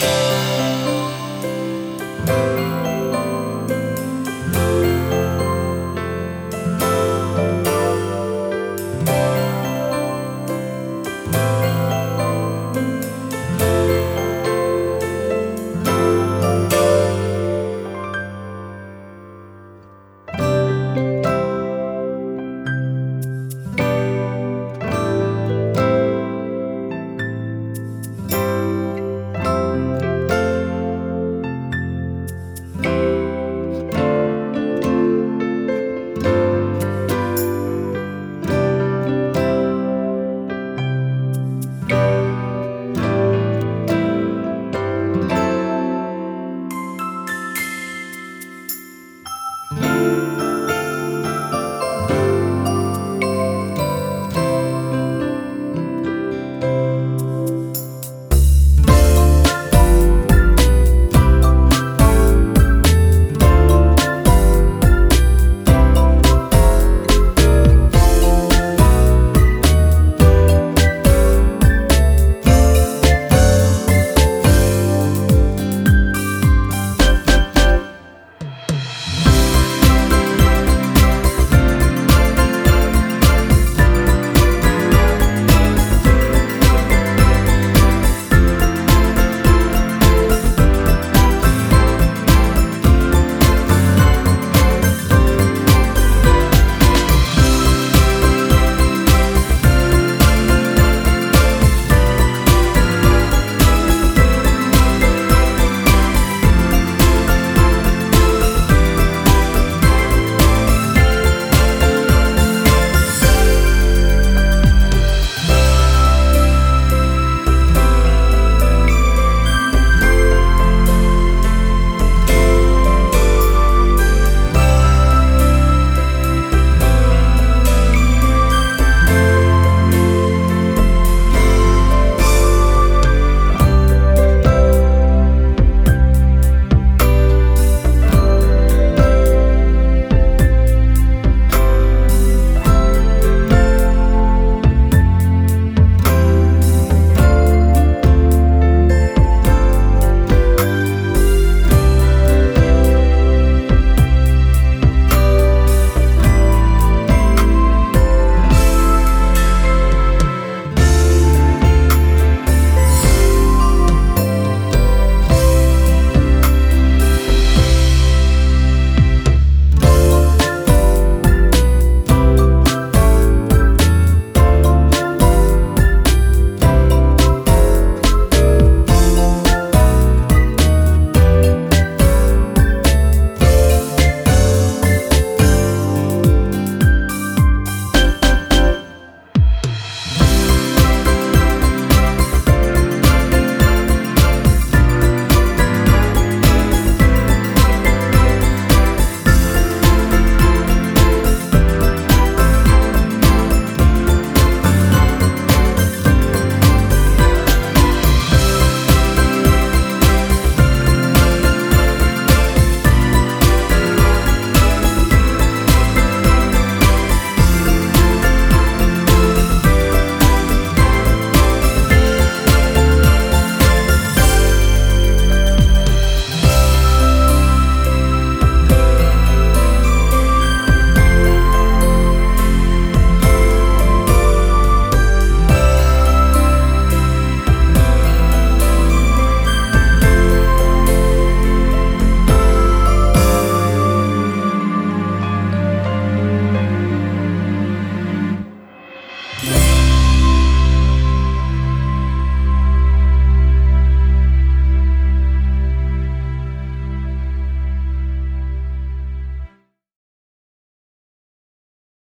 Bye.